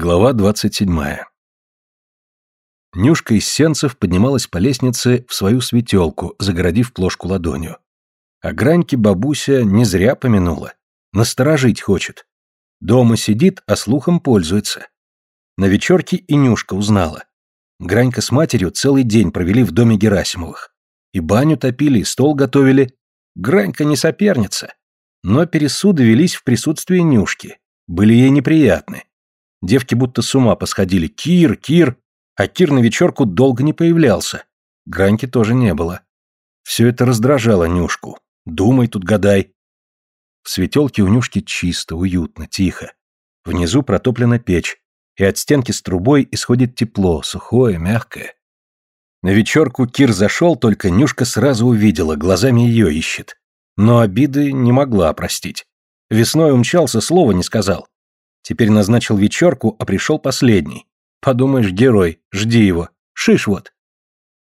Глава двадцать седьмая. Нюшка из сенцев поднималась по лестнице в свою светелку, загородив плошку ладонью. А Граньки бабуся не зря помянула. Насторожить хочет. Дома сидит, а слухом пользуется. На вечерке и Нюшка узнала. Гранька с матерью целый день провели в доме Герасимовых. И баню топили, и стол готовили. Гранька не соперница. Но пересуды велись в присутствии Нюшки. Были ей неприятны Девки будто с ума посходили. Кир, Кир. А Кир на вечерку долго не появлялся. Граньки тоже не было. Все это раздражало Нюшку. Думай тут, гадай. В светелке у Нюшки чисто, уютно, тихо. Внизу протоплена печь, и от стенки с трубой исходит тепло, сухое, мягкое. На вечерку Кир зашел, только Нюшка сразу увидела, глазами ее ищет. Но обиды не могла простить. Весной умчался, слова не сказал. Теперь назначил вечерку, а пришел последний. Подумаешь, герой, жди его. Шиш вот.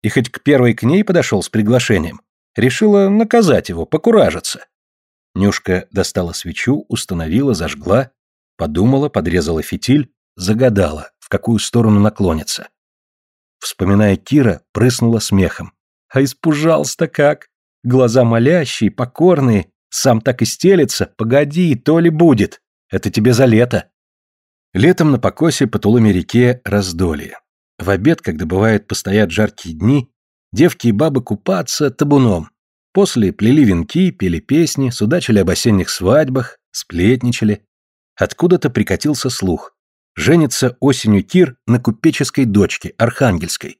И хоть к первой к ней подошел с приглашением, решила наказать его, покуражиться. Нюшка достала свечу, установила, зажгла, подумала, подрезала фитиль, загадала, в какую сторону наклонится. Вспоминая Кира, прыснула смехом. А испужался-то как! Глаза молящие, покорные, сам так и стелется, погоди, то ли будет. Это тебе за лето. Летом на покосе по Тулуме реке раздолье. В обед, когда бывает постоят жаркие дни, девки и бабы купаться табуном. После плели венки, пели песни, судачили об осенних свадьбах, сплетничали. Откуда-то прикатился слух. Женится осенью Кир на купеческой дочке, Архангельской.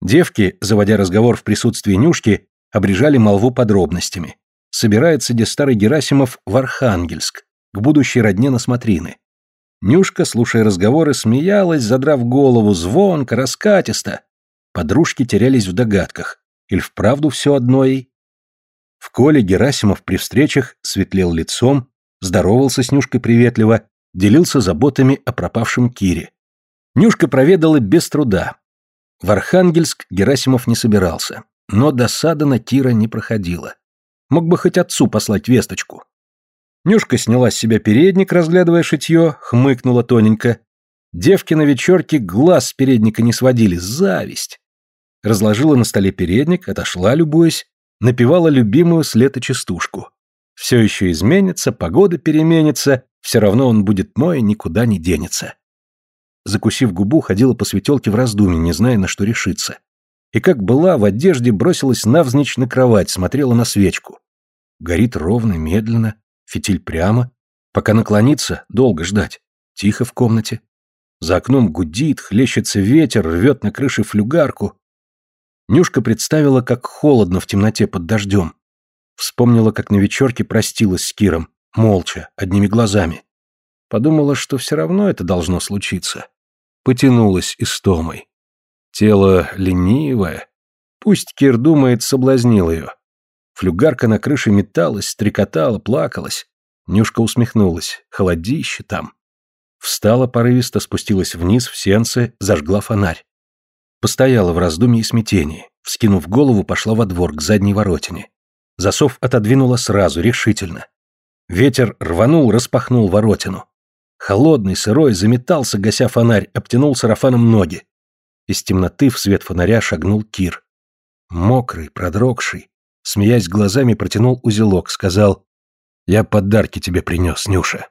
Девки, заводя разговор в присутствии Нюшки, обрежали молву подробностями. Собирается где старый Герасимов в Архангельск, к будущей родне на смотрины. Нюшка, слушая разговоры, смеялась, задрав голову, звонко, раскатисто. Подружки терялись в догадках. Или вправду все одно ей? В коле Герасимов при встречах светлел лицом, здоровался с Нюшкой приветливо, делился заботами о пропавшем Кире. Нюшка проведала без труда. В Архангельск Герасимов не собирался, но досада на Кира не проходила. Мог бы хоть отцу послать весточку. Нюшка сняла с себя передник, разглядывая шитье, хмыкнула тоненько. Девки на вечерке глаз с передника не сводили, зависть. Разложила на столе передник, отошла, любуясь, напевала любимую с лета частушку. Все еще изменится, погода переменится, все равно он будет мой, никуда не денется. Закусив губу, ходила по светелке в раздумье, не зная, на что решиться. И как была, в одежде бросилась навзничь на кровать, смотрела на свечку. Горит ровно, медленно, Фитиль прямо. Пока наклониться, долго ждать. Тихо в комнате. За окном гудит, хлещется ветер, рвет на крыше флюгарку. Нюшка представила, как холодно в темноте под дождем. Вспомнила, как на вечерке простилась с Киром, молча, одними глазами. Подумала, что все равно это должно случиться. Потянулась истомой. Тело ленивое. Пусть Кир думает, соблазнил ее. Флюгарка на крыше металась, стрекотала, плакалась. Нюшка усмехнулась. Холодище там. Встала порывисто, спустилась вниз в сенце, зажгла фонарь. Постояла в раздумье и смятении. Вскинув голову, пошла во двор, к задней воротине. Засов отодвинула сразу, решительно. Ветер рванул, распахнул воротину. Холодный, сырой, заметался, гася фонарь, обтянул сарафаном ноги. Из темноты в свет фонаря шагнул Кир. Мокрый, продрогший, Смеясь глазами, протянул узелок, сказал, «Я подарки тебе принес, Нюша».